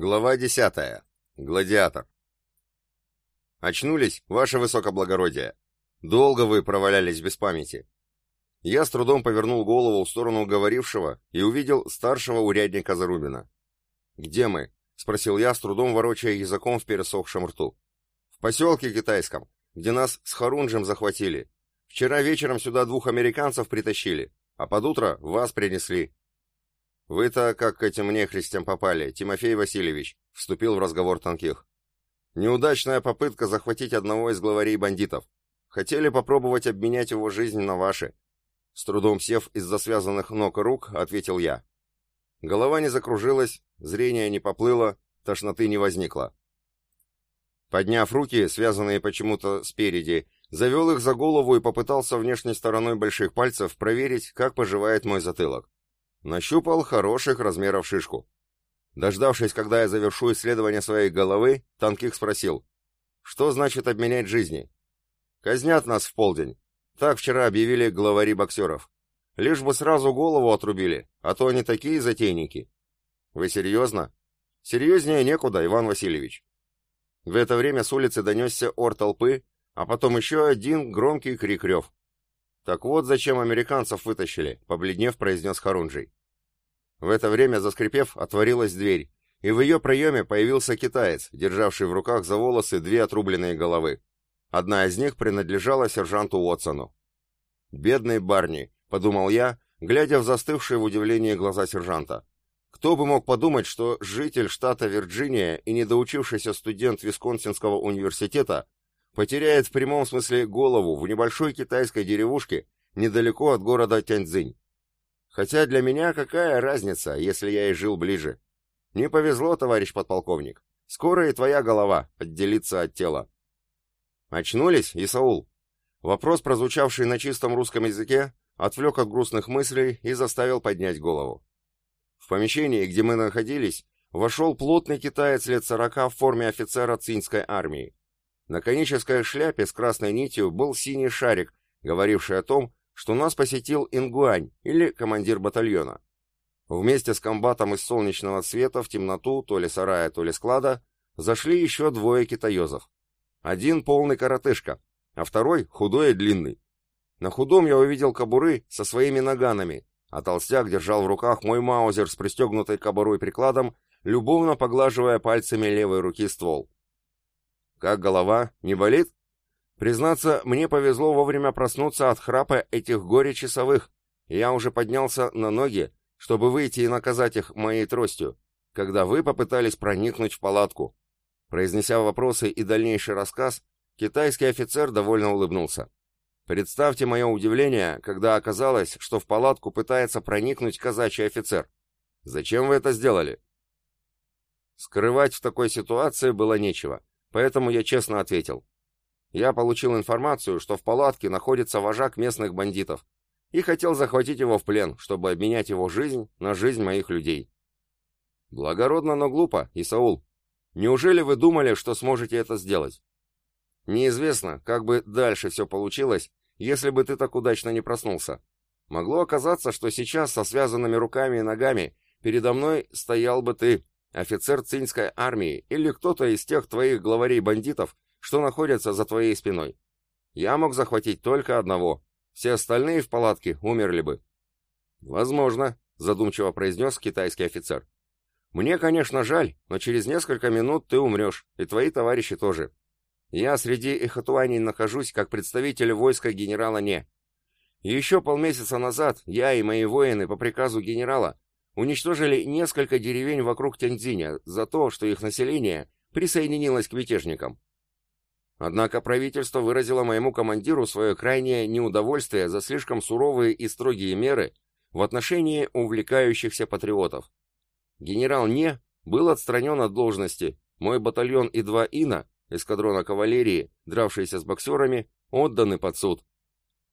Глава десятая. Гладиатор. Очнулись, ваше высокоблагородие. Долго вы провалялись без памяти. Я с трудом повернул голову в сторону говорившего и увидел старшего урядника Зарубина. «Где мы?» — спросил я, с трудом ворочая языком в пересохшем рту. «В поселке китайском, где нас с Харунжем захватили. Вчера вечером сюда двух американцев притащили, а под утро вас принесли. «Вы-то как к этим нехристям попали, Тимофей Васильевич?» — вступил в разговор Танких. «Неудачная попытка захватить одного из главарей бандитов. Хотели попробовать обменять его жизнь на ваши». С трудом сев из-за связанных ног и рук, ответил я. Голова не закружилась, зрение не поплыло, тошноты не возникло. Подняв руки, связанные почему-то спереди, завел их за голову и попытался внешней стороной больших пальцев проверить, как поживает мой затылок. Нащупал хороших размеров шишку. Дождавшись, когда я завершу исследование своей головы, Танких спросил, что значит обменять жизни? Казнят нас в полдень. Так вчера объявили главари боксеров. Лишь бы сразу голову отрубили, а то они такие затейники. Вы серьезно? Серьезнее некуда, Иван Васильевич. В это время с улицы донесся ор толпы, а потом еще один громкий крик рев. «Так вот зачем американцев вытащили», — побледнев произнес Харунжий. В это время, заскрипев, отворилась дверь, и в ее проеме появился китаец, державший в руках за волосы две отрубленные головы. Одна из них принадлежала сержанту Уотсону. «Бедные барни», — подумал я, глядя в застывшие в удивлении глаза сержанта. Кто бы мог подумать, что житель штата Вирджиния и недоучившийся студент Висконсинского университета потеряет в прямом смысле голову в небольшой китайской деревушке недалеко от города Тяньцзинь. Хотя для меня какая разница, если я и жил ближе? Не повезло, товарищ подполковник. Скоро и твоя голова отделится от тела. Очнулись, Исаул? Вопрос, прозвучавший на чистом русском языке, отвлек от грустных мыслей и заставил поднять голову. В помещении, где мы находились, вошел плотный китаец лет сорока в форме офицера цинской армии. На конической шляпе с красной нитью был синий шарик, говоривший о том, что нас посетил Ингуань, или командир батальона. Вместе с комбатом из солнечного света в темноту, то ли сарая, то ли склада, зашли еще двое китаезов. Один полный коротышка, а второй худой и длинный. На худом я увидел кобуры со своими наганами, а толстяк держал в руках мой маузер с пристегнутой кобурой прикладом, любовно поглаживая пальцами левой руки ствол. Как голова? Не болит? Признаться, мне повезло вовремя проснуться от храпа этих горе-часовых. Я уже поднялся на ноги, чтобы выйти и наказать их моей тростью, когда вы попытались проникнуть в палатку. Произнеся вопросы и дальнейший рассказ, китайский офицер довольно улыбнулся. Представьте мое удивление, когда оказалось, что в палатку пытается проникнуть казачий офицер. Зачем вы это сделали? Скрывать в такой ситуации было нечего. Поэтому я честно ответил. Я получил информацию, что в палатке находится вожак местных бандитов, и хотел захватить его в плен, чтобы обменять его жизнь на жизнь моих людей. Благородно, но глупо, Исаул. Неужели вы думали, что сможете это сделать? Неизвестно, как бы дальше все получилось, если бы ты так удачно не проснулся. Могло оказаться, что сейчас со связанными руками и ногами передо мной стоял бы ты, офицер цинской армии или кто-то из тех твоих главарей-бандитов, что находятся за твоей спиной. Я мог захватить только одного. Все остальные в палатке умерли бы. Возможно, задумчиво произнес китайский офицер. Мне, конечно, жаль, но через несколько минут ты умрешь, и твои товарищи тоже. Я среди эхотуаней нахожусь как представитель войска генерала Не. еще полмесяца назад я и мои воины по приказу генерала уничтожили несколько деревень вокруг Тяньцзиня за то, что их население присоединилось к мятежникам. Однако правительство выразило моему командиру свое крайнее неудовольствие за слишком суровые и строгие меры в отношении увлекающихся патриотов. Генерал Не был отстранен от должности, мой батальон и два ИНа, эскадрона кавалерии, дравшиеся с боксерами, отданы под суд.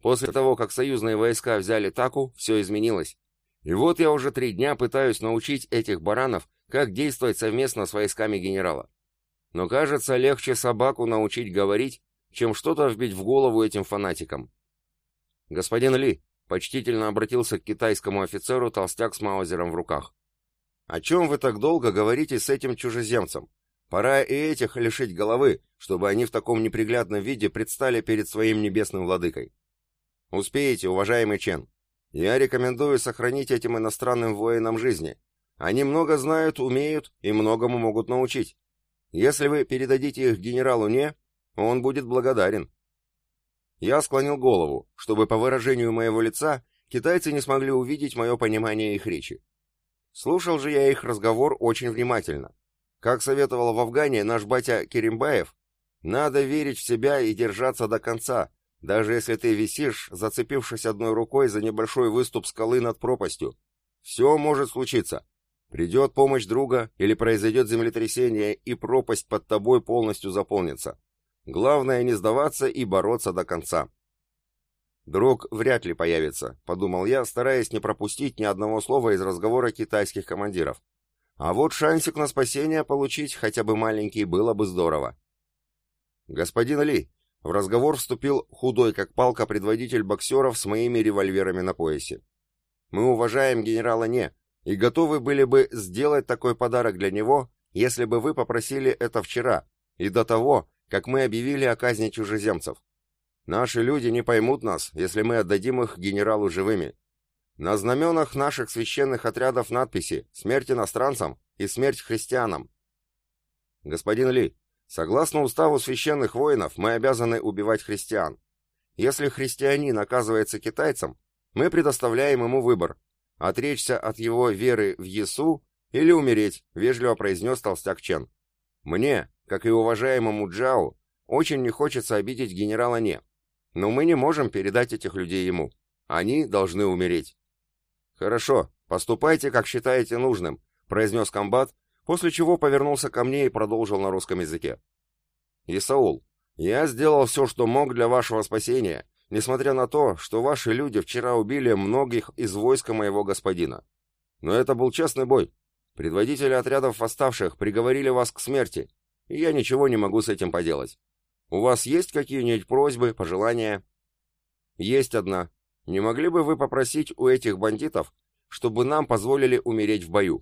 После того, как союзные войска взяли Таку, все изменилось. И вот я уже три дня пытаюсь научить этих баранов, как действовать совместно с войсками генерала. Но кажется, легче собаку научить говорить, чем что-то вбить в голову этим фанатикам. Господин Ли почтительно обратился к китайскому офицеру толстяк с маузером в руках. О чем вы так долго говорите с этим чужеземцем? Пора и этих лишить головы, чтобы они в таком неприглядном виде предстали перед своим небесным владыкой. Успеете, уважаемый Чен. Я рекомендую сохранить этим иностранным воинам жизни. Они много знают, умеют и многому могут научить. Если вы передадите их генералу Не, он будет благодарен. Я склонил голову, чтобы по выражению моего лица китайцы не смогли увидеть мое понимание их речи. Слушал же я их разговор очень внимательно. Как советовал в Афгане наш батя Керимбаев, надо верить в себя и держаться до конца, даже если ты висишь, зацепившись одной рукой за небольшой выступ скалы над пропастью. Все может случиться. Придет помощь друга или произойдет землетрясение, и пропасть под тобой полностью заполнится. Главное не сдаваться и бороться до конца. «Друг вряд ли появится», — подумал я, стараясь не пропустить ни одного слова из разговора китайских командиров. «А вот шансик на спасение получить хотя бы маленький было бы здорово». «Господин Ли», — в разговор вступил худой как палка предводитель боксеров с моими револьверами на поясе. «Мы уважаем генерала Не и готовы были бы сделать такой подарок для него, если бы вы попросили это вчера и до того, как мы объявили о казни чужеземцев. Наши люди не поймут нас, если мы отдадим их генералу живыми. На знаменах наших священных отрядов надписи «Смерть иностранцам» и «Смерть христианам». Господин Ли, согласно уставу священных воинов, мы обязаны убивать христиан. Если христианин оказывается китайцем, мы предоставляем ему выбор – отречься от его веры в Иесу или умереть, вежливо произнес толстяк Чен. Мне, как и уважаемому Джао, очень не хочется обидеть генерала Не, но мы не можем передать этих людей ему. Они должны умереть. Хорошо, поступайте, как считаете нужным, произнес комбат, после чего повернулся ко мне и продолжил на русском языке. Исаул, я сделал все, что мог для вашего спасения, несмотря на то, что ваши люди вчера убили многих из войска моего господина. Но это был честный бой. Предводители отрядов восставших приговорили вас к смерти, и я ничего не могу с этим поделать. У вас есть какие-нибудь просьбы, пожелания? Есть одна. Не могли бы вы попросить у этих бандитов, чтобы нам позволили умереть в бою?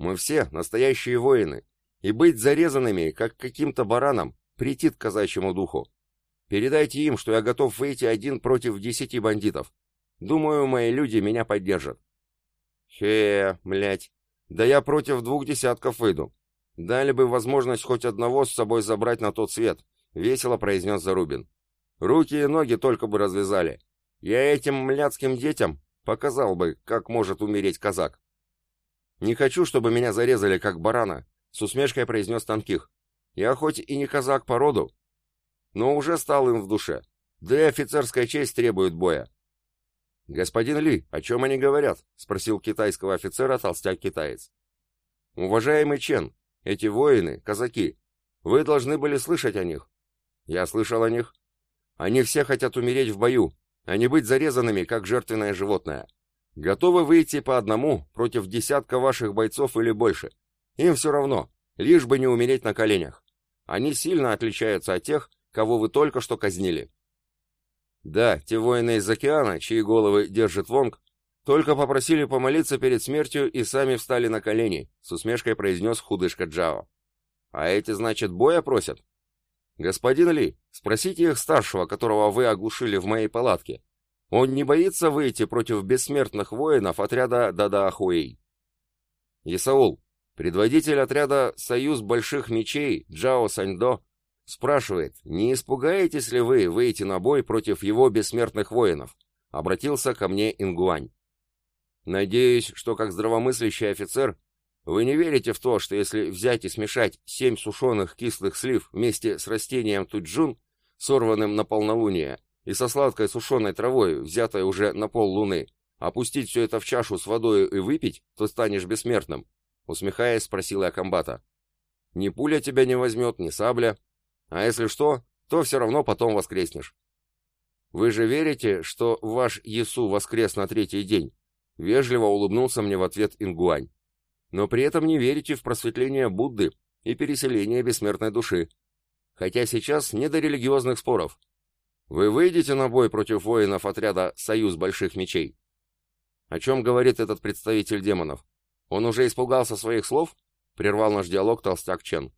Мы все настоящие воины, и быть зарезанными, как каким-то бараном, претит казачьему духу. Передайте им, что я готов выйти один против десяти бандитов. Думаю, мои люди меня поддержат. Хе, млять, да я против двух десятков выйду. Дали бы возможность хоть одного с собой забрать на тот свет, — весело произнес Зарубин. «Руки и ноги только бы развязали. Я этим мляцким детям показал бы, как может умереть казак». «Не хочу, чтобы меня зарезали, как барана», — с усмешкой произнес Танких. «Я хоть и не казак по роду, но уже стал им в душе. Да и офицерская честь требует боя». «Господин Ли, о чем они говорят?» — спросил китайского офицера толстяк-китаец. «Уважаемый Чен, эти воины — казаки. Вы должны были слышать о них. Я слышал о них. Они все хотят умереть в бою, а не быть зарезанными, как жертвенное животное. Готовы выйти по одному против десятка ваших бойцов или больше. Им все равно, лишь бы не умереть на коленях. Они сильно отличаются от тех, кого вы только что казнили. Да, те воины из океана, чьи головы держит Вонг, только попросили помолиться перед смертью и сами встали на колени, с усмешкой произнес худышка Джао. А эти, значит, боя просят? «Господин Ли, спросите их старшего, которого вы оглушили в моей палатке. Он не боится выйти против бессмертных воинов отряда Дадаахуэй?» Исаул, предводитель отряда «Союз Больших Мечей» Джао Саньдо, спрашивает, не испугаетесь ли вы выйти на бой против его бессмертных воинов? Обратился ко мне Ингуань. Надеюсь, что как здравомыслящий офицер вы не верите в то, что если взять и смешать семь сушеных кислых слив вместе с растением туджун, сорванным на полнолуние, и со сладкой сушеной травой, взятой уже на пол луны, опустить все это в чашу с водой и выпить, то станешь бессмертным?» Усмехаясь, спросил я комбата. «Ни пуля тебя не возьмет, ни сабля. А если что, то все равно потом воскреснешь». «Вы же верите, что ваш Иису воскрес на третий день?» Вежливо улыбнулся мне в ответ Ингуань но при этом не верите в просветление Будды и переселение бессмертной души. Хотя сейчас не до религиозных споров. Вы выйдете на бой против воинов отряда «Союз Больших Мечей». О чем говорит этот представитель демонов? Он уже испугался своих слов? Прервал наш диалог толстяк Чен.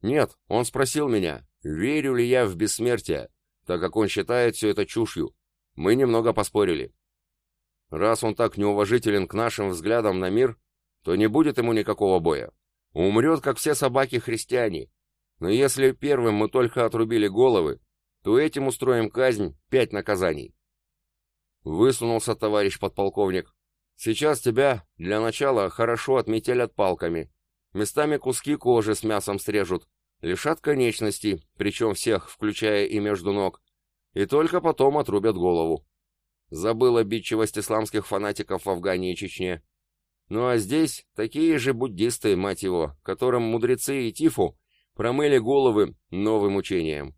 Нет, он спросил меня, верю ли я в бессмертие, так как он считает все это чушью. Мы немного поспорили. Раз он так неуважителен к нашим взглядам на мир, то не будет ему никакого боя. Умрет, как все собаки-христиане. Но если первым мы только отрубили головы, то этим устроим казнь, пять наказаний. Высунулся товарищ подполковник. Сейчас тебя, для начала, хорошо отметелят палками. Местами куски кожи с мясом срежут, лишат конечностей, причем всех, включая и между ног, и только потом отрубят голову. Забыл обидчивость исламских фанатиков в Афгане и Чечне. Ну а здесь такие же буддисты, мать его, которым мудрецы и Тифу промыли головы новым учением.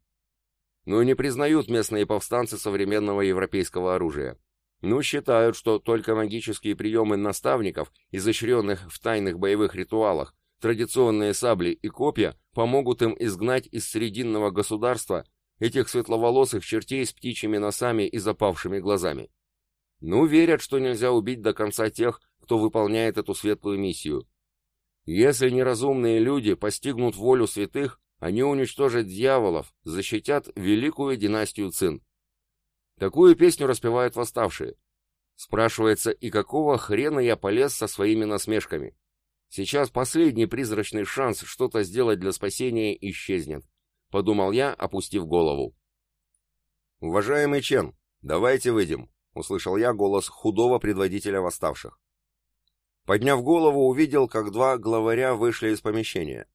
Но не признают местные повстанцы современного европейского оружия. Ну, считают, что только магические приемы наставников, изощренных в тайных боевых ритуалах, традиционные сабли и копья помогут им изгнать из срединного государства этих светловолосых чертей с птичьими носами и запавшими глазами. Ну, верят, что нельзя убить до конца тех, кто выполняет эту светлую миссию. Если неразумные люди постигнут волю святых, они уничтожат дьяволов, защитят великую династию Цин. Такую песню распевают восставшие. Спрашивается, и какого хрена я полез со своими насмешками? Сейчас последний призрачный шанс что-то сделать для спасения исчезнет, подумал я, опустив голову. Уважаемый Чен, давайте выйдем, услышал я голос худого предводителя восставших. Подняв голову, увидел, как два главаря вышли из помещения.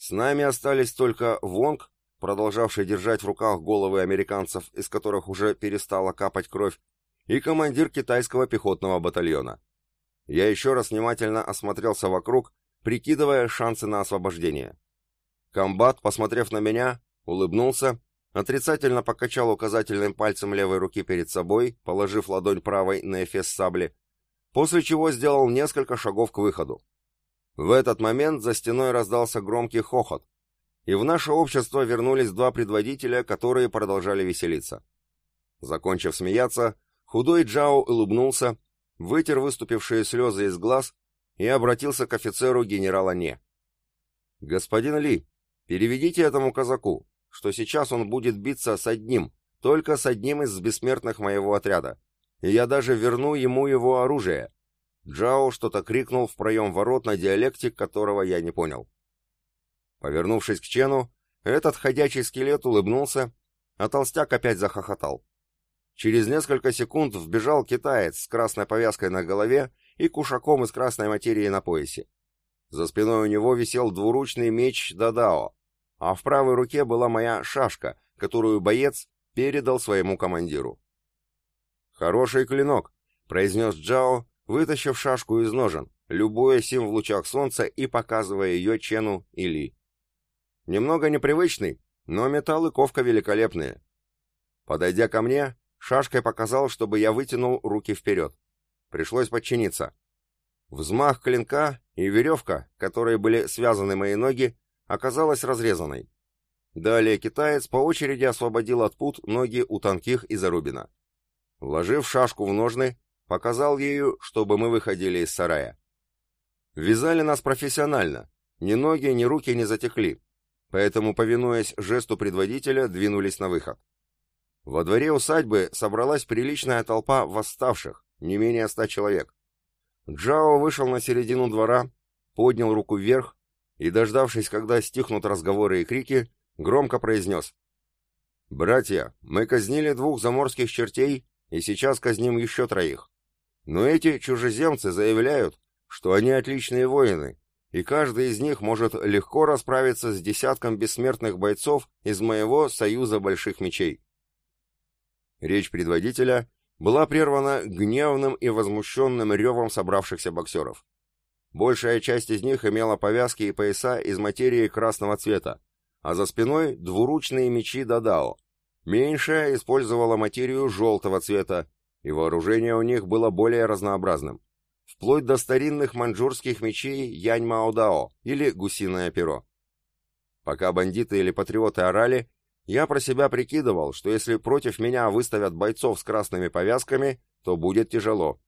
С нами остались только Вонг, продолжавший держать в руках головы американцев, из которых уже перестала капать кровь, и командир китайского пехотного батальона. Я еще раз внимательно осмотрелся вокруг, прикидывая шансы на освобождение. Комбат, посмотрев на меня, улыбнулся, отрицательно покачал указательным пальцем левой руки перед собой, положив ладонь правой на эфес сабли, после чего сделал несколько шагов к выходу. В этот момент за стеной раздался громкий хохот, и в наше общество вернулись два предводителя, которые продолжали веселиться. Закончив смеяться, худой Джао улыбнулся, вытер выступившие слезы из глаз и обратился к офицеру генерала Не. «Господин Ли, переведите этому казаку, что сейчас он будет биться с одним, только с одним из бессмертных моего отряда, и я даже верну ему его оружие, Джао что-то крикнул в проем ворот на диалекте, которого я не понял. Повернувшись к Чену, этот ходячий скелет улыбнулся, а толстяк опять захохотал. Через несколько секунд вбежал китаец с красной повязкой на голове и кушаком из красной материи на поясе. За спиной у него висел двуручный меч Дадао, а в правой руке была моя шашка, которую боец передал своему командиру. «Хороший клинок», — произнес Джао, вытащив шашку из ножен, любуясь им в лучах солнца и показывая ее Чену и Ли. Немного непривычный, но металл и ковка великолепные. Подойдя ко мне, шашкой показал, чтобы я вытянул руки вперед. Пришлось подчиниться. Взмах клинка и веревка, которые были связаны мои ноги, оказалась разрезанной. Далее китаец по очереди освободил от пут ноги у тонких и зарубина. Вложив шашку в ножны, Показал ею, чтобы мы выходили из сарая. Вязали нас профессионально. Ни ноги, ни руки не затекли. Поэтому, повинуясь жесту предводителя, двинулись на выход. Во дворе усадьбы собралась приличная толпа восставших, не менее ста человек. Джао вышел на середину двора, поднял руку вверх и, дождавшись, когда стихнут разговоры и крики, громко произнес. «Братья, мы казнили двух заморских чертей и сейчас казним еще троих. Но эти чужеземцы заявляют, что они отличные воины, и каждый из них может легко расправиться с десятком бессмертных бойцов из моего союза больших мечей. Речь предводителя была прервана гневным и возмущенным ревом собравшихся боксеров. Большая часть из них имела повязки и пояса из материи красного цвета, а за спиной двуручные мечи Дадао. Меньшая использовала материю желтого цвета, и вооружение у них было более разнообразным, вплоть до старинных маньчжурских мечей Янь Маодао или гусиное перо. Пока бандиты или патриоты орали, я про себя прикидывал, что если против меня выставят бойцов с красными повязками, то будет тяжело.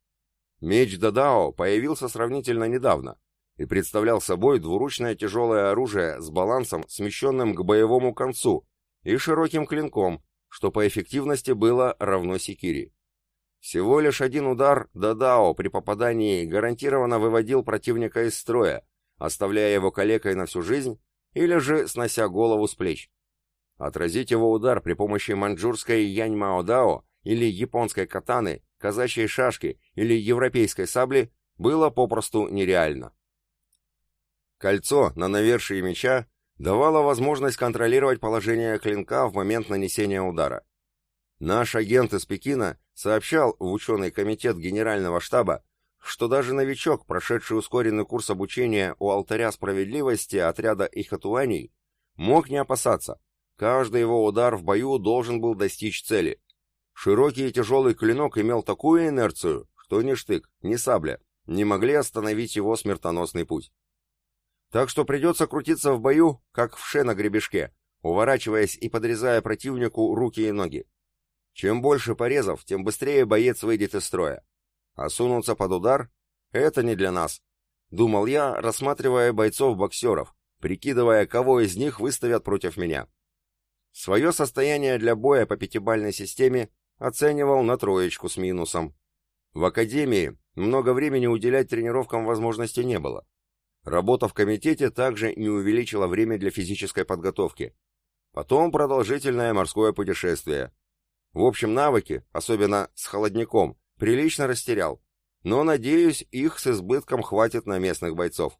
Меч Дадао появился сравнительно недавно и представлял собой двуручное тяжелое оружие с балансом, смещенным к боевому концу, и широким клинком, что по эффективности было равно секири. Всего лишь один удар Дадао при попадании гарантированно выводил противника из строя, оставляя его калекой на всю жизнь или же снося голову с плеч. Отразить его удар при помощи маньчжурской янь-мао-дао или японской катаны, казачьей шашки или европейской сабли было попросту нереально. Кольцо на навершии меча давало возможность контролировать положение клинка в момент нанесения удара. Наш агент из Пекина сообщал в ученый комитет Генерального штаба, что даже новичок, прошедший ускоренный курс обучения у алтаря справедливости отряда Ихатуаней, мог не опасаться. Каждый его удар в бою должен был достичь цели. Широкий и тяжелый клинок имел такую инерцию, что ни штык, ни сабля не могли остановить его смертоносный путь. Так что придется крутиться в бою, как в ше на гребешке, уворачиваясь и подрезая противнику руки и ноги. Чем больше порезов, тем быстрее боец выйдет из строя. А сунуться под удар — это не для нас. Думал я, рассматривая бойцов-боксеров, прикидывая, кого из них выставят против меня. Свое состояние для боя по пятибальной системе оценивал на троечку с минусом. В академии много времени уделять тренировкам возможности не было. Работа в комитете также не увеличила время для физической подготовки. Потом продолжительное морское путешествие. В общем, навыки, особенно с холодником, прилично растерял, но, надеюсь, их с избытком хватит на местных бойцов.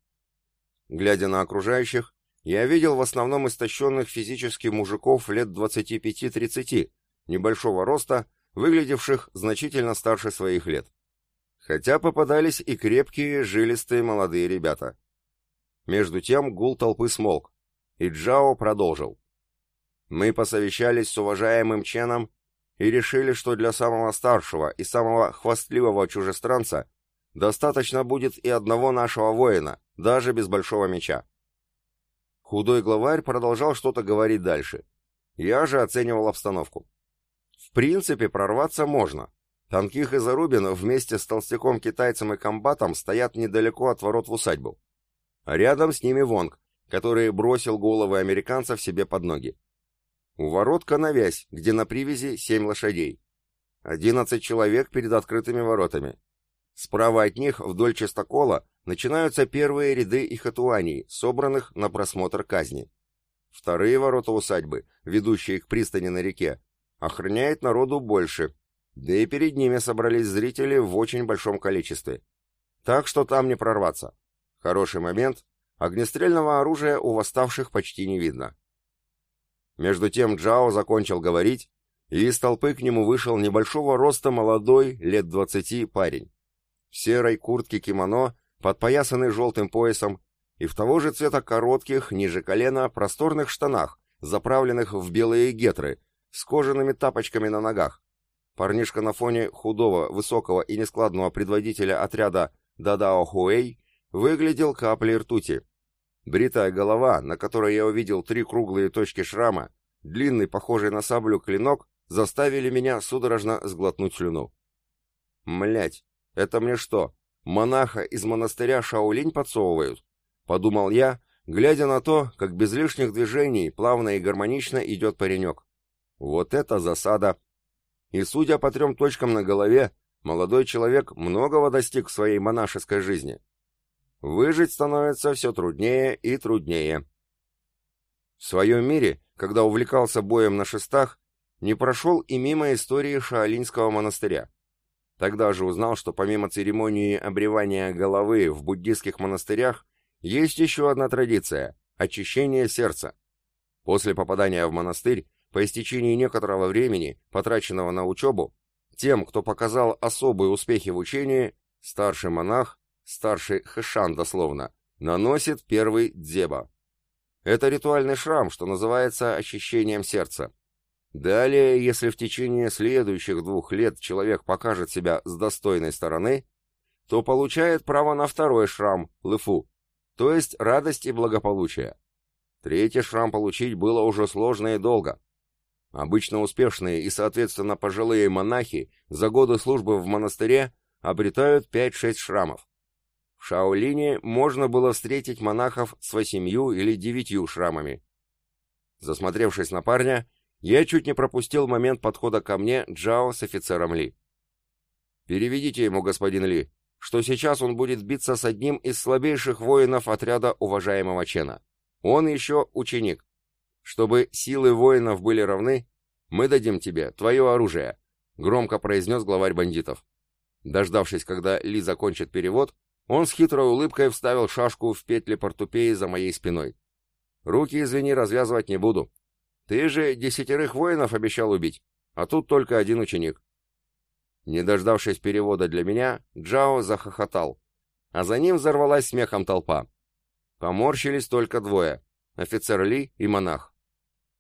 Глядя на окружающих, я видел в основном истощенных физически мужиков лет 25-30, небольшого роста, выглядевших значительно старше своих лет. Хотя попадались и крепкие, жилистые молодые ребята. Между тем гул толпы смолк, и Джао продолжил. Мы посовещались с уважаемым Ченом и решили, что для самого старшего и самого хвастливого чужестранца достаточно будет и одного нашего воина, даже без большого меча. Худой главарь продолжал что-то говорить дальше. Я же оценивал обстановку. В принципе, прорваться можно. Танких и Зарубин вместе с толстяком-китайцем и комбатом стоят недалеко от ворот в усадьбу. Рядом с ними Вонг, который бросил головы американцев себе под ноги. У ворот коновязь, где на привязи семь лошадей. Одиннадцать человек перед открытыми воротами. Справа от них, вдоль чистокола, начинаются первые ряды ихатуаний, собранных на просмотр казни. Вторые ворота усадьбы, ведущие к пристани на реке, охраняет народу больше, да и перед ними собрались зрители в очень большом количестве. Так что там не прорваться. Хороший момент. Огнестрельного оружия у восставших почти не видно. Между тем Джао закончил говорить, и из толпы к нему вышел небольшого роста молодой, лет двадцати, парень. В серой куртке кимоно, подпоясанный желтым поясом, и в того же цвета коротких, ниже колена, просторных штанах, заправленных в белые гетры, с кожаными тапочками на ногах. Парнишка на фоне худого, высокого и нескладного предводителя отряда Дадао Хуэй выглядел каплей ртути. Бритая голова, на которой я увидел три круглые точки шрама, длинный, похожий на саблю клинок, заставили меня судорожно сглотнуть слюну. Млять, это мне что, монаха из монастыря Шаолинь подсовывают? Подумал я, глядя на то, как без лишних движений плавно и гармонично идет паренек. Вот это засада! И судя по трем точкам на голове, молодой человек многого достиг в своей монашеской жизни. Выжить становится все труднее и труднее. В своем мире, когда увлекался боем на шестах, не прошел и мимо истории Шаолинского монастыря. Тогда же узнал, что помимо церемонии обревания головы в буддийских монастырях есть еще одна традиция – очищение сердца. После попадания в монастырь, по истечении некоторого времени, потраченного на учебу, тем, кто показал особые успехи в учении, старший монах старший Хэшан дословно, наносит первый дзеба. Это ритуальный шрам, что называется очищением сердца. Далее, если в течение следующих двух лет человек покажет себя с достойной стороны, то получает право на второй шрам, лыфу, то есть радость и благополучие. Третий шрам получить было уже сложно и долго. Обычно успешные и, соответственно, пожилые монахи за годы службы в монастыре обретают 5-6 шрамов. В Шаолине можно было встретить монахов с восемью или девятью шрамами. Засмотревшись на парня, я чуть не пропустил момент подхода ко мне Джао с офицером Ли. «Переведите ему, господин Ли, что сейчас он будет биться с одним из слабейших воинов отряда уважаемого Чена. Он еще ученик. Чтобы силы воинов были равны, мы дадим тебе твое оружие», — громко произнес главарь бандитов. Дождавшись, когда Ли закончит перевод, он с хитрой улыбкой вставил шашку в петли портупеи за моей спиной. «Руки, извини, развязывать не буду. Ты же десятерых воинов обещал убить, а тут только один ученик». Не дождавшись перевода для меня, Джао захохотал, а за ним взорвалась смехом толпа. Поморщились только двое — офицер Ли и монах.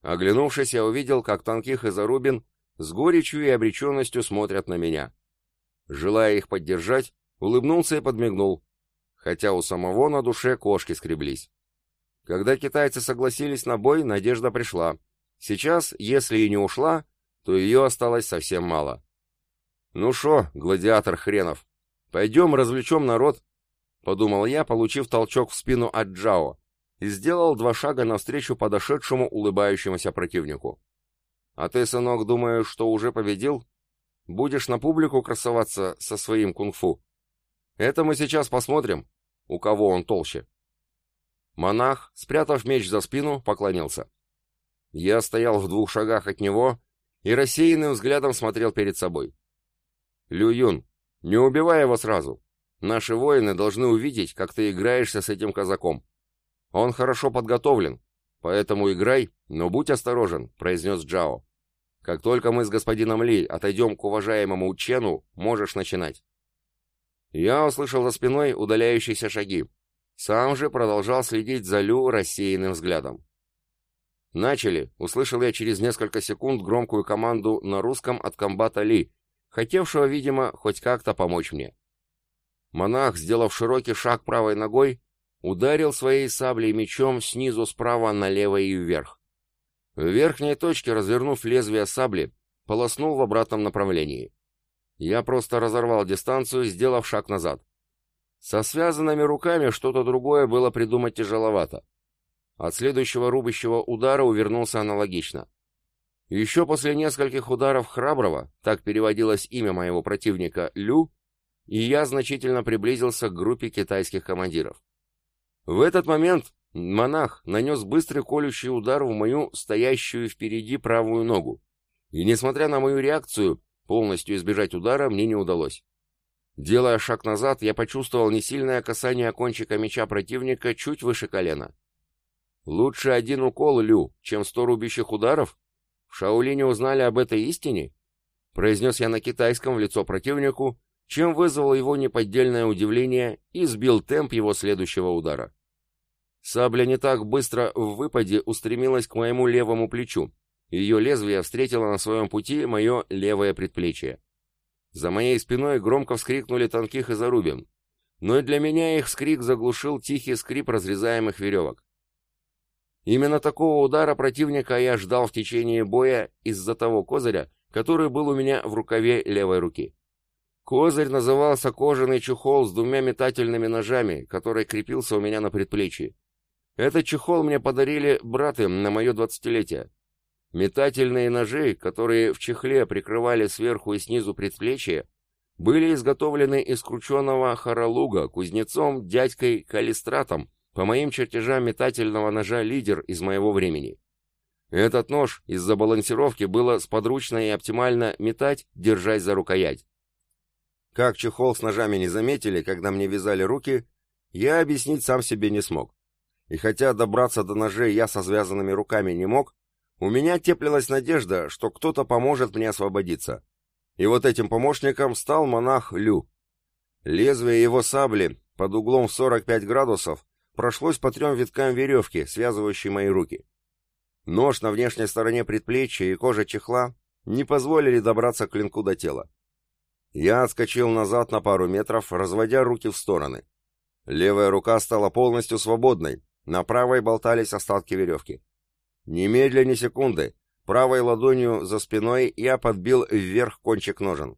Оглянувшись, я увидел, как Танких и Зарубин с горечью и обреченностью смотрят на меня. Желая их поддержать, улыбнулся и подмигнул, хотя у самого на душе кошки скреблись. Когда китайцы согласились на бой, надежда пришла. Сейчас, если и не ушла, то ее осталось совсем мало. «Ну шо, гладиатор хренов, пойдем развлечем народ», — подумал я, получив толчок в спину от Джао, и сделал два шага навстречу подошедшему улыбающемуся противнику. «А ты, сынок, думаешь, что уже победил? Будешь на публику красоваться со своим кунг-фу?» Это мы сейчас посмотрим, у кого он толще. Монах, спрятав меч за спину, поклонился. Я стоял в двух шагах от него и рассеянным взглядом смотрел перед собой. Лю Юн, не убивай его сразу. Наши воины должны увидеть, как ты играешься с этим казаком. Он хорошо подготовлен, поэтому играй, но будь осторожен, произнес Джао. Как только мы с господином Ли отойдем к уважаемому Чену, можешь начинать. Я услышал за спиной удаляющиеся шаги. Сам же продолжал следить за Лю рассеянным взглядом. «Начали!» — услышал я через несколько секунд громкую команду на русском от комбата Ли, хотевшего, видимо, хоть как-то помочь мне. Монах, сделав широкий шаг правой ногой, ударил своей саблей мечом снизу справа налево и вверх. В верхней точке, развернув лезвие сабли, полоснул в обратном направлении. Я просто разорвал дистанцию, сделав шаг назад. Со связанными руками что-то другое было придумать тяжеловато. От следующего рубящего удара увернулся аналогично. Еще после нескольких ударов храброго, так переводилось имя моего противника, Лю, и я значительно приблизился к группе китайских командиров. В этот момент монах нанес быстрый колющий удар в мою стоящую впереди правую ногу. И несмотря на мою реакцию, Полностью избежать удара мне не удалось. Делая шаг назад, я почувствовал несильное касание кончика меча противника чуть выше колена. Лучше один укол, Лю, чем сто рубящих ударов? В Шаолине узнали об этой истине? Произнес я на китайском в лицо противнику, чем вызвал его неподдельное удивление и сбил темп его следующего удара. Сабля не так быстро в выпаде устремилась к моему левому плечу, ее лезвие встретило на своем пути мое левое предплечье. За моей спиной громко вскрикнули Танких и Зарубин, но и для меня их вскрик заглушил тихий скрип разрезаемых веревок. Именно такого удара противника я ждал в течение боя из-за того козыря, который был у меня в рукаве левой руки. Козырь назывался кожаный чехол с двумя метательными ножами, который крепился у меня на предплечье. Этот чехол мне подарили браты на мое двадцатилетие. Метательные ножи, которые в чехле прикрывали сверху и снизу предплечья, были изготовлены из крученого хоролуга кузнецом дядькой Калистратом по моим чертежам метательного ножа «Лидер» из моего времени. Этот нож из-за балансировки было сподручно и оптимально метать, держась за рукоять. Как чехол с ножами не заметили, когда мне вязали руки, я объяснить сам себе не смог. И хотя добраться до ножей я со связанными руками не мог, у меня теплилась надежда, что кто-то поможет мне освободиться. И вот этим помощником стал монах Лю. Лезвие его сабли под углом в 45 градусов прошлось по трем виткам веревки, связывающей мои руки. Нож на внешней стороне предплечья и кожа чехла не позволили добраться к клинку до тела. Я отскочил назад на пару метров, разводя руки в стороны. Левая рука стала полностью свободной, на правой болтались остатки веревки. Немедля ни секунды. Правой ладонью за спиной я подбил вверх кончик ножен.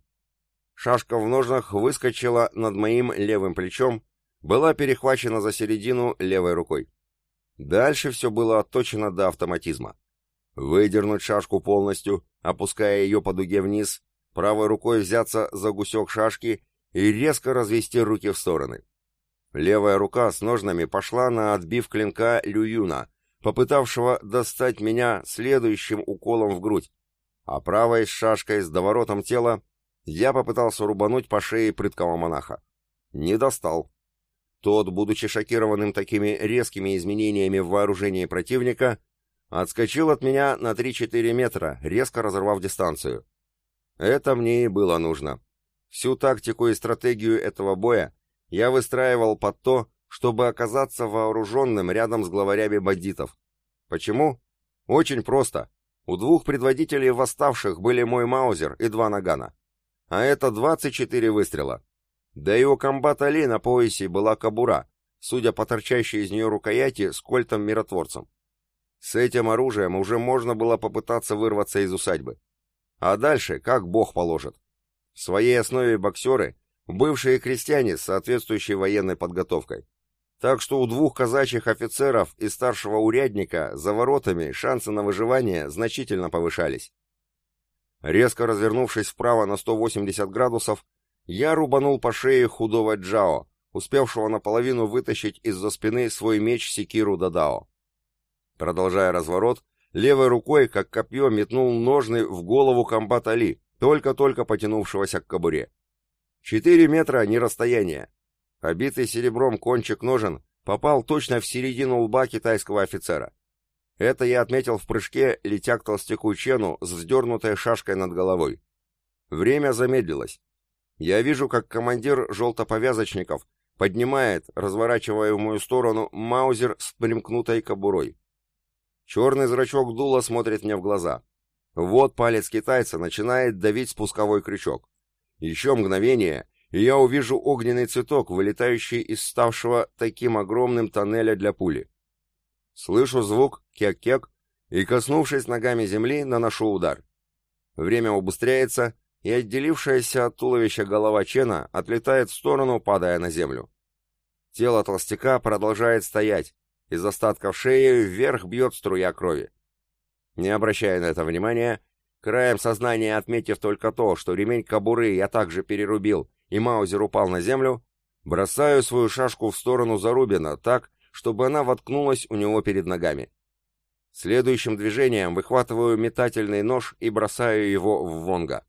Шашка в ножнах выскочила над моим левым плечом, была перехвачена за середину левой рукой. Дальше все было отточено до автоматизма. Выдернуть шашку полностью, опуская ее по дуге вниз, правой рукой взяться за гусек шашки и резко развести руки в стороны. Левая рука с ножнами пошла на отбив клинка Лююна, попытавшего достать меня следующим уколом в грудь, а правой шашкой с доворотом тела я попытался рубануть по шее прыткого монаха. Не достал. Тот, будучи шокированным такими резкими изменениями в вооружении противника, отскочил от меня на 3-4 метра, резко разорвав дистанцию. Это мне и было нужно. Всю тактику и стратегию этого боя я выстраивал под то, чтобы оказаться вооруженным рядом с главарями бандитов. Почему? Очень просто. У двух предводителей восставших были мой маузер и два нагана. А это 24 выстрела. Да и у комбата Ли на поясе была кобура, судя по торчащей из нее рукояти с кольтом-миротворцем. С этим оружием уже можно было попытаться вырваться из усадьбы. А дальше, как бог положит. В своей основе боксеры – бывшие крестьяне с соответствующей военной подготовкой. Так что у двух казачьих офицеров и старшего урядника за воротами шансы на выживание значительно повышались. Резко развернувшись вправо на 180 градусов, я рубанул по шее худого Джао, успевшего наполовину вытащить из-за спины свой меч Секиру Дадао. Продолжая разворот, левой рукой, как копье, метнул ножны в голову комбата Ли, только-только потянувшегося к кобуре. Четыре метра не расстояние. Обитый серебром кончик ножен попал точно в середину лба китайского офицера. Это я отметил в прыжке, летя к толстяку Чену с вздернутой шашкой над головой. Время замедлилось. Я вижу, как командир желтоповязочников поднимает, разворачивая в мою сторону, маузер с примкнутой кобурой. Черный зрачок дула смотрит мне в глаза. Вот палец китайца начинает давить спусковой крючок. Еще мгновение, и я увижу огненный цветок, вылетающий из ставшего таким огромным тоннеля для пули. Слышу звук кек-кек и, коснувшись ногами земли, наношу удар. Время убыстряется, и отделившаяся от туловища голова Чена отлетает в сторону, падая на землю. Тело толстяка продолжает стоять, из остатков шеи вверх бьет струя крови. Не обращая на это внимания, краем сознания отметив только то, что ремень кобуры я также перерубил, и Маузер упал на землю, бросаю свою шашку в сторону Зарубина так, чтобы она воткнулась у него перед ногами. Следующим движением выхватываю метательный нож и бросаю его в Вонга.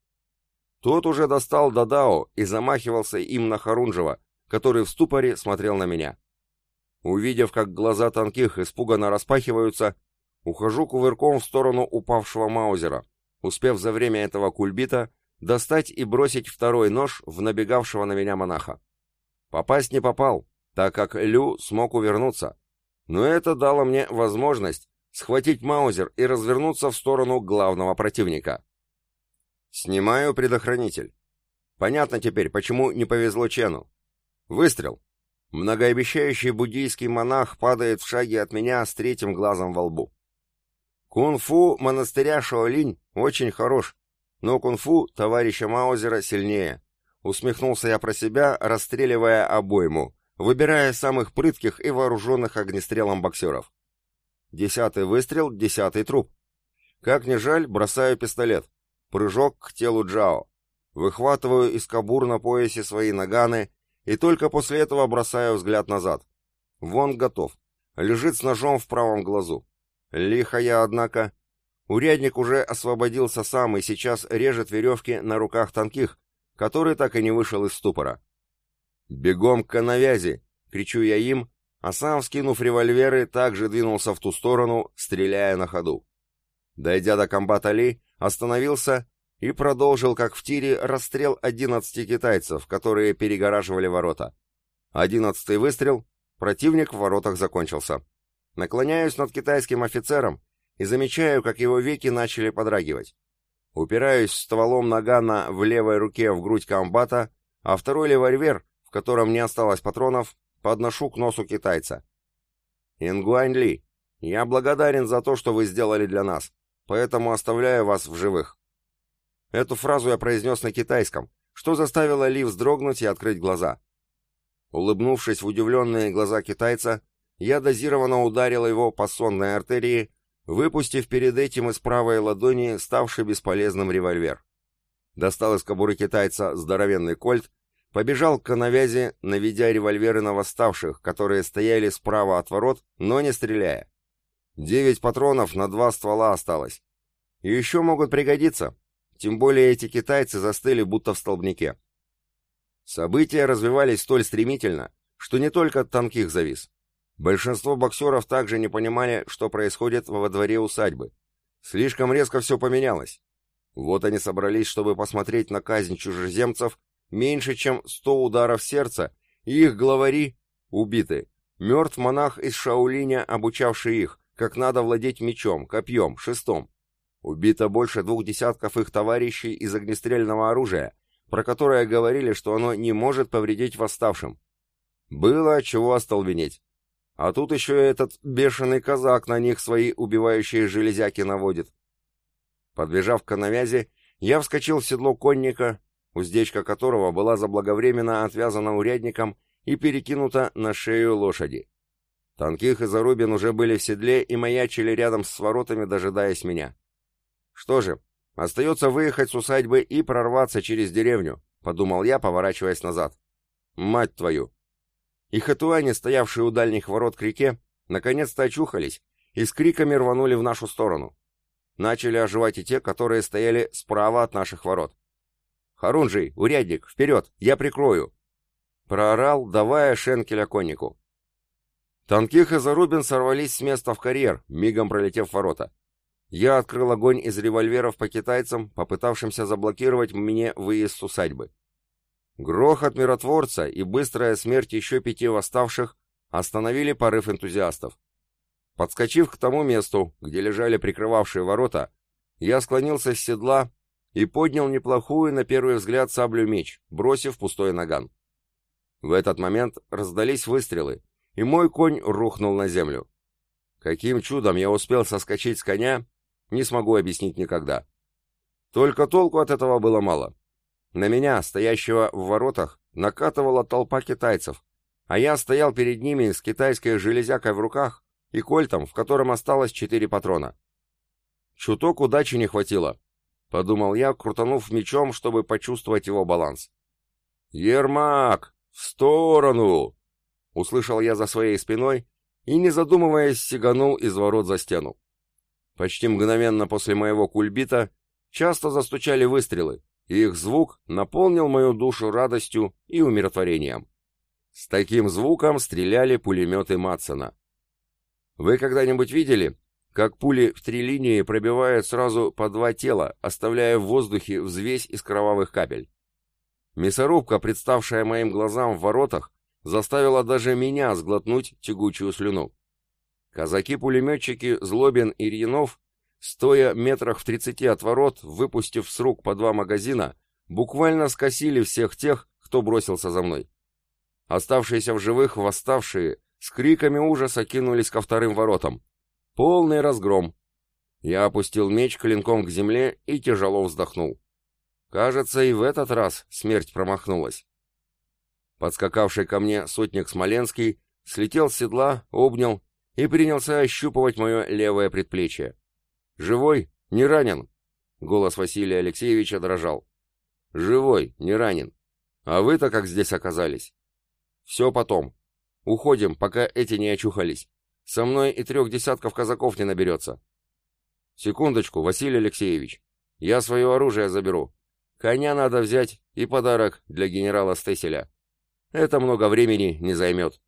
Тот уже достал Дадао и замахивался им на Харунжева, который в ступоре смотрел на меня. Увидев, как глаза тонких испуганно распахиваются, ухожу кувырком в сторону упавшего Маузера, успев за время этого кульбита достать и бросить второй нож в набегавшего на меня монаха. Попасть не попал, так как Лю смог увернуться. Но это дало мне возможность схватить Маузер и развернуться в сторону главного противника. Снимаю предохранитель. Понятно теперь, почему не повезло Чену. Выстрел. Многообещающий буддийский монах падает в шаге от меня с третьим глазом во лбу. Кунг-фу монастыря Шаолинь очень хорош, но кунг-фу товарища Маузера сильнее. Усмехнулся я про себя, расстреливая обойму, выбирая самых прытких и вооруженных огнестрелом боксеров. Десятый выстрел, десятый труп. Как ни жаль, бросаю пистолет. Прыжок к телу Джао. Выхватываю из кабур на поясе свои наганы и только после этого бросаю взгляд назад. Вон готов. Лежит с ножом в правом глазу. Лихо я, однако. Урядник уже освободился сам и сейчас режет веревки на руках тонких, который так и не вышел из ступора. «Бегом к канавязи!» — кричу я им, а сам, скинув револьверы, также двинулся в ту сторону, стреляя на ходу. Дойдя до комбата Ли, остановился и продолжил, как в тире, расстрел одиннадцати китайцев, которые перегораживали ворота. Одиннадцатый выстрел, противник в воротах закончился. Наклоняюсь над китайским офицером и замечаю, как его веки начали подрагивать. Упираюсь стволом нагана в левой руке в грудь комбата, а второй револьвер котором не осталось патронов, подношу к носу китайца. «Ингуань Ли, я благодарен за то, что вы сделали для нас, поэтому оставляю вас в живых». Эту фразу я произнес на китайском, что заставило Ли вздрогнуть и открыть глаза. Улыбнувшись в удивленные глаза китайца, я дозированно ударил его по сонной артерии, выпустив перед этим из правой ладони ставший бесполезным револьвер. Достал из кобуры китайца здоровенный кольт, побежал к навязи, наведя револьверы на восставших, которые стояли справа от ворот, но не стреляя. Девять патронов на два ствола осталось. И еще могут пригодиться, тем более эти китайцы застыли будто в столбнике. События развивались столь стремительно, что не только Танких завис. Большинство боксеров также не понимали, что происходит во дворе усадьбы. Слишком резко все поменялось. Вот они собрались, чтобы посмотреть на казнь чужеземцев, меньше чем сто ударов сердца, и их главари убиты. Мертв монах из Шаулиня, обучавший их, как надо владеть мечом, копьем, шестом. Убито больше двух десятков их товарищей из огнестрельного оружия, про которое говорили, что оно не может повредить восставшим. Было чего остолбенеть. А тут еще этот бешеный казак на них свои убивающие железяки наводит. Подбежав к канавязи, я вскочил в седло конника, уздечка которого была заблаговременно отвязана урядником и перекинута на шею лошади. Танких и Зарубин уже были в седле и маячили рядом с воротами, дожидаясь меня. Что же, остается выехать с усадьбы и прорваться через деревню, подумал я, поворачиваясь назад. Мать твою! И хатуане, стоявшие у дальних ворот к реке, наконец-то очухались и с криками рванули в нашу сторону. Начали оживать и те, которые стояли справа от наших ворот. «Харунжий, урядник, вперед, я прикрою!» Проорал, давая шенкеля коннику. Танких и Зарубин сорвались с места в карьер, мигом пролетев ворота. Я открыл огонь из револьверов по китайцам, попытавшимся заблокировать мне выезд с усадьбы. Грохот миротворца и быстрая смерть еще пяти восставших остановили порыв энтузиастов. Подскочив к тому месту, где лежали прикрывавшие ворота, я склонился с седла и поднял неплохую, на первый взгляд, саблю-меч, бросив пустой наган. В этот момент раздались выстрелы, и мой конь рухнул на землю. Каким чудом я успел соскочить с коня, не смогу объяснить никогда. Только толку от этого было мало. На меня, стоящего в воротах, накатывала толпа китайцев, а я стоял перед ними с китайской железякой в руках и кольтом, в котором осталось четыре патрона. Чуток удачи не хватило, подумал я, крутанув мечом, чтобы почувствовать его баланс. «Ермак! В сторону!» Услышал я за своей спиной и, не задумываясь, сиганул из ворот за стену. Почти мгновенно после моего кульбита часто застучали выстрелы, их звук наполнил мою душу радостью и умиротворением. С таким звуком стреляли пулеметы Матсона. Вы когда-нибудь видели, как пули в три линии пробивают сразу по два тела, оставляя в воздухе взвесь из кровавых капель? Мясорубка, представшая моим глазам в воротах, заставила даже меня сглотнуть тягучую слюну. Казаки-пулеметчики Злобин и Рьянов, стоя метрах в тридцати от ворот, выпустив с рук по два магазина, буквально скосили всех тех, кто бросился за мной. Оставшиеся в живых восставшие с криками ужаса кинулись ко вторым воротам. Полный разгром. Я опустил меч клинком к земле и тяжело вздохнул. Кажется, и в этот раз смерть промахнулась. Подскакавший ко мне сотник Смоленский слетел с седла, обнял и принялся ощупывать мое левое предплечье. «Живой? Не ранен?» Голос Василия Алексеевича дрожал. «Живой, не ранен. А вы-то как здесь оказались?» «Все потом. Уходим, пока эти не очухались. Со мной и трех десятков казаков не наберется». «Секундочку, Василий Алексеевич. Я свое оружие заберу. Коня надо взять и подарок для генерала Стеселя. Это много времени не займет».